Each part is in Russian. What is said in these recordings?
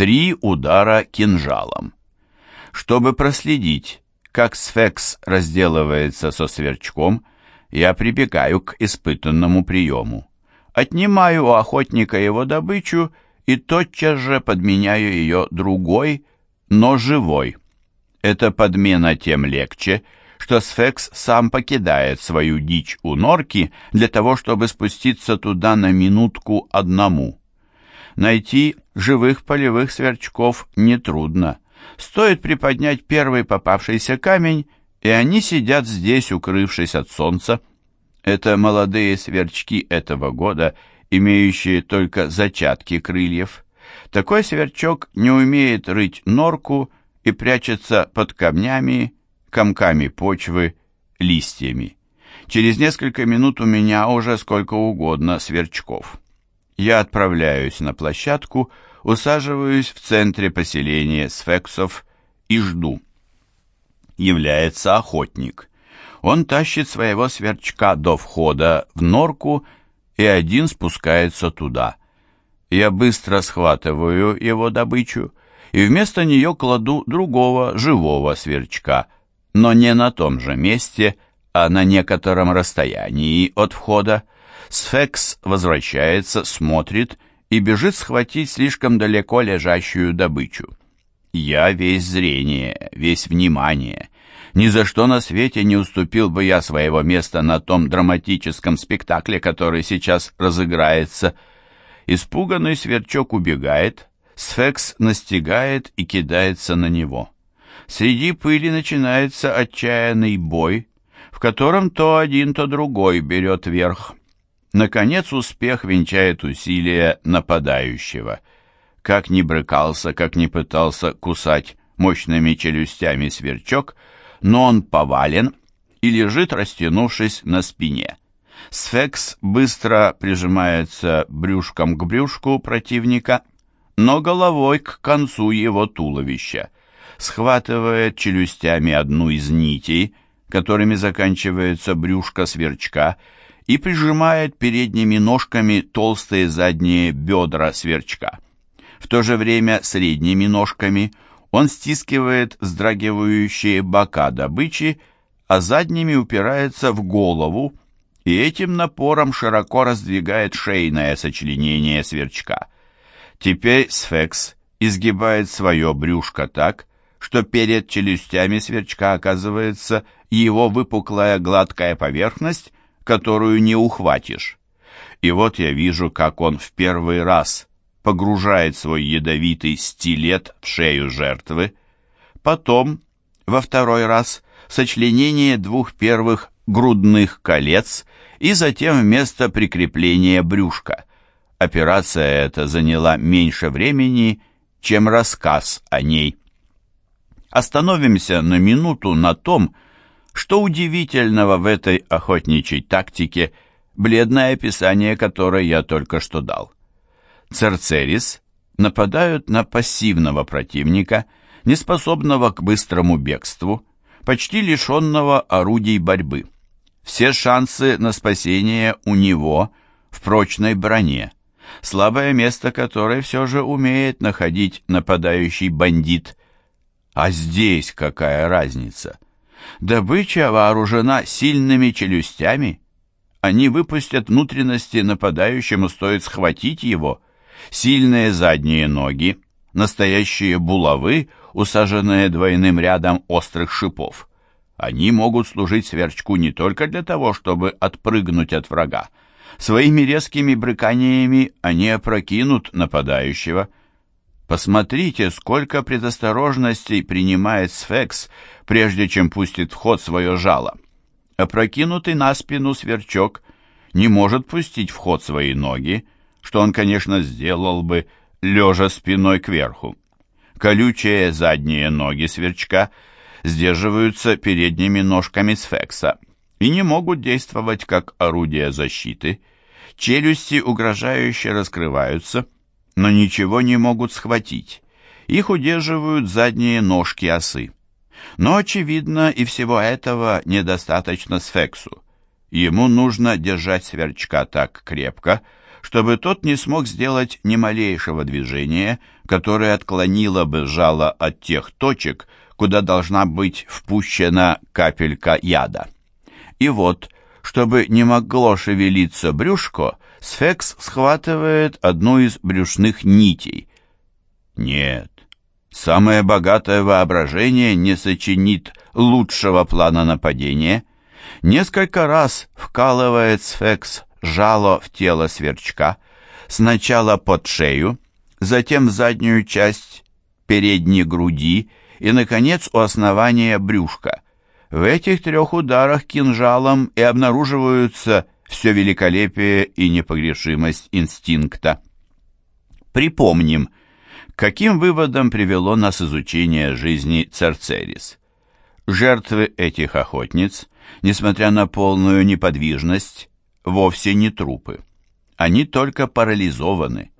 Три удара кинжалом. Чтобы проследить, как сфекс разделывается со сверчком, я прибегаю к испытанному приему. Отнимаю у охотника его добычу и тотчас же подменяю ее другой, но живой. Эта подмена тем легче, что сфекс сам покидает свою дичь у норки для того, чтобы спуститься туда на минутку одному. Найти живых полевых сверчков нетрудно. Стоит приподнять первый попавшийся камень, и они сидят здесь, укрывшись от солнца. Это молодые сверчки этого года, имеющие только зачатки крыльев. Такой сверчок не умеет рыть норку и прячется под камнями, комками почвы, листьями. Через несколько минут у меня уже сколько угодно сверчков. Я отправляюсь на площадку, усаживаюсь в центре поселения сфексов и жду. Является охотник. Он тащит своего сверчка до входа в норку и один спускается туда. Я быстро схватываю его добычу и вместо нее кладу другого живого сверчка, но не на том же месте, а на некотором расстоянии от входа. Сфекс возвращается, смотрит и бежит схватить слишком далеко лежащую добычу. Я весь зрение, весь внимание. Ни за что на свете не уступил бы я своего места на том драматическом спектакле, который сейчас разыграется. Испуганный сверчок убегает, сфекс настигает и кидается на него. Среди пыли начинается отчаянный бой, в котором то один, то другой берет верх. Наконец успех венчает усилия нападающего. Как ни брыкался, как ни пытался кусать мощными челюстями сверчок, но он повален и лежит, растянувшись на спине. Сфекс быстро прижимается брюшком к брюшку противника, но головой к концу его туловища. Схватывает челюстями одну из нитей, которыми заканчивается брюшко сверчка, и прижимает передними ножками толстые задние бедра сверчка. В то же время средними ножками он стискивает вздрагивающие бока добычи, а задними упирается в голову, и этим напором широко раздвигает шейное сочленение сверчка. Теперь сфекс изгибает свое брюшко так, что перед челюстями сверчка оказывается его выпуклая гладкая поверхность, которую не ухватишь. И вот я вижу, как он в первый раз погружает свой ядовитый стилет в шею жертвы, потом, во второй раз, сочленение двух первых грудных колец и затем вместо прикрепления брюшка. Операция эта заняла меньше времени, чем рассказ о ней. Остановимся на минуту на том, что удивительного в этой охотничьей тактике, бледное описание которой я только что дал. Церцерис нападают на пассивного противника, неспособного к быстрому бегству, почти лишенного орудий борьбы. Все шансы на спасение у него в прочной броне, слабое место которой все же умеет находить нападающий бандит. А здесь какая разница? Добыча вооружена сильными челюстями. Они выпустят внутренности нападающему, стоит схватить его. Сильные задние ноги, настоящие булавы, усаженные двойным рядом острых шипов. Они могут служить сверчку не только для того, чтобы отпрыгнуть от врага. Своими резкими брыканиями они опрокинут нападающего – Посмотрите, сколько предосторожностей принимает сфекс, прежде чем пустит в ход свое жало. Опрокинутый на спину сверчок не может пустить в ход свои ноги, что он, конечно, сделал бы, лежа спиной кверху. Колючие задние ноги сверчка сдерживаются передними ножками сфекса и не могут действовать как орудие защиты. Челюсти угрожающе раскрываются – но ничего не могут схватить. Их удерживают задние ножки осы. Но, очевидно, и всего этого недостаточно сфексу. Ему нужно держать сверчка так крепко, чтобы тот не смог сделать ни малейшего движения, которое отклонило бы жало от тех точек, куда должна быть впущена капелька яда. И вот, чтобы не могло шевелиться брюшко, сфекс схватывает одну из брюшных нитей. Нет, самое богатое воображение не сочинит лучшего плана нападения. Несколько раз вкалывает сфекс жало в тело сверчка, сначала под шею, затем заднюю часть передней груди и, наконец, у основания брюшка. В этих трех ударах кинжалом и обнаруживаются все великолепие и непогрешимость инстинкта. Припомним, каким выводом привело нас изучение жизни Церцерис. Жертвы этих охотниц, несмотря на полную неподвижность, вовсе не трупы. Они только парализованы.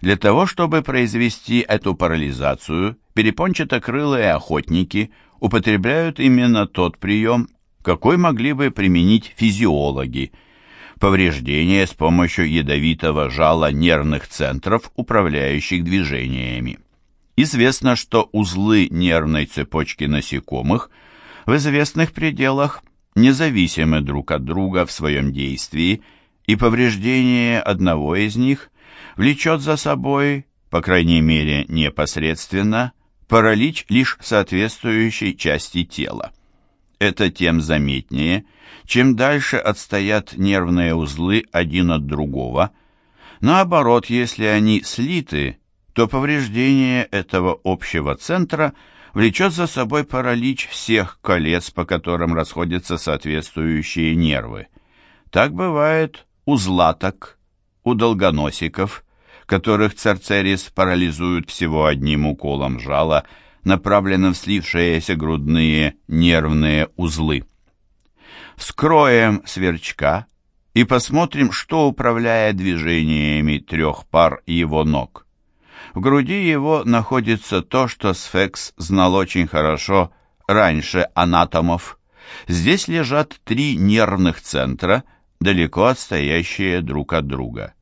Для того, чтобы произвести эту парализацию, перепончатокрылые охотники употребляют именно тот прием, какой могли бы применить физиологи. Повреждение с помощью ядовитого жала нервных центров, управляющих движениями. Известно, что узлы нервной цепочки насекомых в известных пределах независимы друг от друга в своем действии, и повреждение одного из них влечет за собой, по крайней мере непосредственно, паралич лишь соответствующей части тела. Это тем заметнее, чем дальше отстоят нервные узлы один от другого. Наоборот, если они слиты, то повреждение этого общего центра – влечет за собой паралич всех колец, по которым расходятся соответствующие нервы. Так бывает у златок, у долгоносиков, которых церцерис парализует всего одним уколом жала, направленным в слившиеся грудные нервные узлы. Вскроем сверчка и посмотрим, что управляет движениями трех пар его ног. В груди его находится то, что Сфекс знал очень хорошо раньше анатомов. Здесь лежат три нервных центра, далеко отстоящие друг от друга.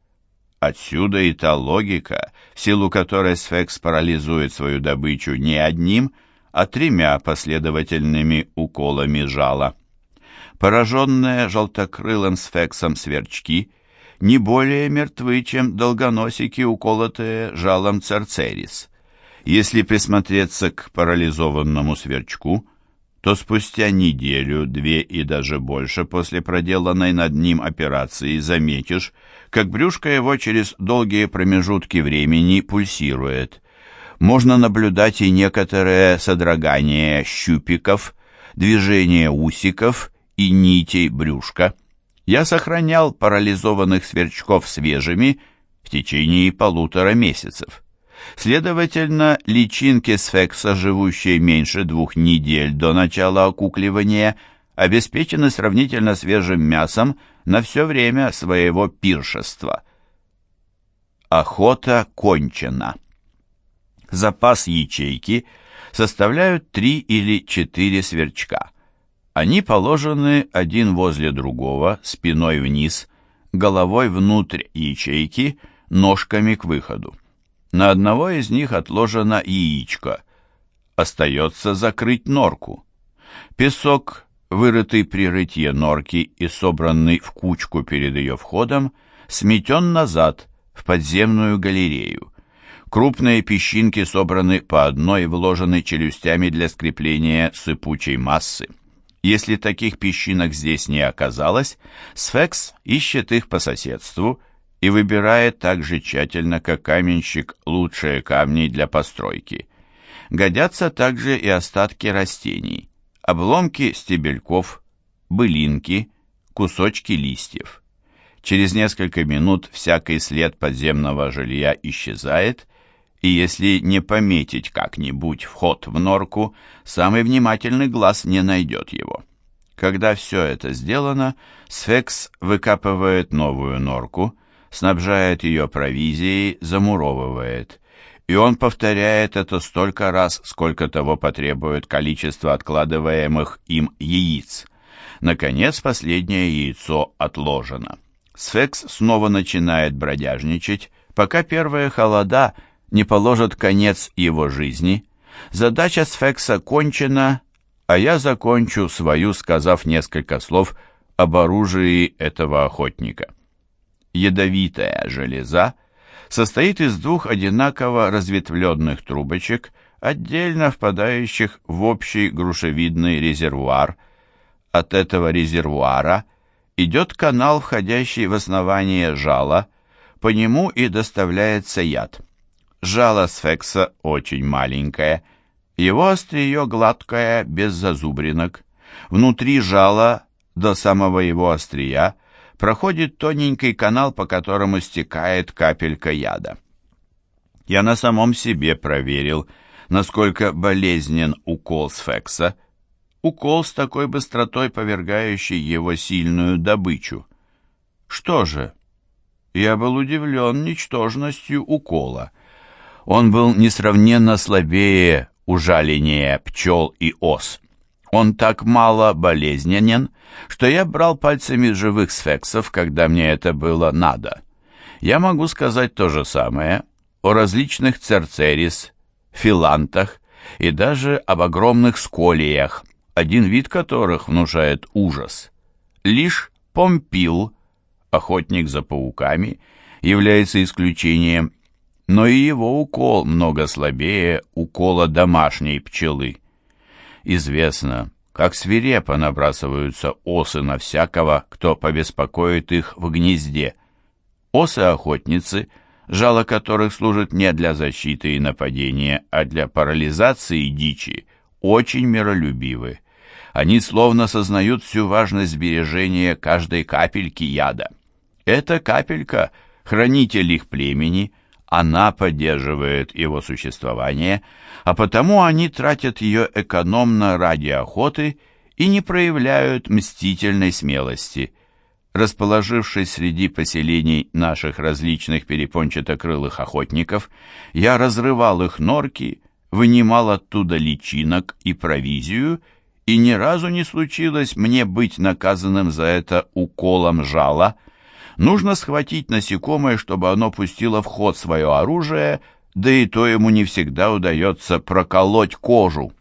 Отсюда и та логика, в силу которой Сфекс парализует свою добычу не одним, а тремя последовательными уколами жала. Пораженные желтокрылым сфексом сверчки не более мертвы, чем долгоносики, уколотые жалом церцерис. Если присмотреться к парализованному сверчку, то спустя неделю, две и даже больше после проделанной над ним операции заметишь, как брюшко его через долгие промежутки времени пульсирует. Можно наблюдать и некоторое содрогание щупиков, движение усиков и нитей брюшка – я сохранял парализованных сверчков свежими в течение полутора месяцев. Следовательно, личинки сфекса, живущие меньше двух недель до начала окукливания, обеспечены сравнительно свежим мясом на все время своего пиршества. Охота кончена. Запас ячейки составляют три или четыре сверчка – они положены один возле другого, спиной вниз, головой внутрь ячейки, ножками к выходу. На одного из них отложено яичко. Остается закрыть норку. Песок, вырытый при рытье норки и собранный в кучку перед ее входом, сметен назад, в подземную галерею. Крупные песчинки собраны по одной и вложены челюстями для скрепления сыпучей массы. Если таких песчинок здесь не оказалось, сфекс ищет их по соседству и выбирает так же тщательно, как каменщик, лучшие камни для постройки. Годятся также и остатки растений, обломки стебельков, былинки, кусочки листьев. Через несколько минут всякий след подземного жилья исчезает, и если не пометить как-нибудь вход в норку, самый внимательный глаз не найдет его. Когда все это сделано, сфекс выкапывает новую норку, снабжает ее провизией, замуровывает. И он повторяет это столько раз, сколько того потребует количество откладываемых им яиц. Наконец, последнее яйцо отложено. Сфекс снова начинает бродяжничать, пока первые холода не положат конец его жизни. Задача Сфекса кончена, а я закончу свою, сказав несколько слов об оружии этого охотника. Ядовитая железа состоит из двух одинаково разветвленных трубочек, отдельно впадающих в общий грушевидный резервуар. От этого резервуара идет канал, входящий в основание жала, по нему и доставляется яд. Жало сфекса очень маленькое, его острие гладкое, без зазубринок. Внутри жала, до самого его острия, проходит тоненький канал, по которому стекает капелька яда. Я на самом себе проверил, насколько болезнен укол сфекса, укол с такой быстротой, повергающий его сильную добычу. Что же? Я был удивлен ничтожностью укола. Он был несравненно слабее ужаленнее пчел и ос. Он так мало болезненен, что я брал пальцами живых сфексов, когда мне это было надо. Я могу сказать то же самое о различных церцерис, филантах и даже об огромных сколиях, один вид которых внушает ужас. Лишь помпил, охотник за пауками, является исключением, но и его укол много слабее укола домашней пчелы. Известно, как свирепо набрасываются осы на всякого, кто побеспокоит их в гнезде. Осы-охотницы, жало которых служит не для защиты и нападения, а для парализации дичи, очень миролюбивы. Они словно сознают всю важность сбережения каждой капельки яда. Эта капелька — хранитель их племени, она поддерживает его существование, а потому они тратят ее экономно ради охоты и не проявляют мстительной смелости. Расположившись среди поселений наших различных перепончатокрылых охотников, я разрывал их норки, вынимал оттуда личинок и провизию, и ни разу не случилось мне быть наказанным за это уколом жала – Нужно схватить насекомое, чтобы оно пустило в ход свое оружие, да и то ему не всегда удается проколоть кожу.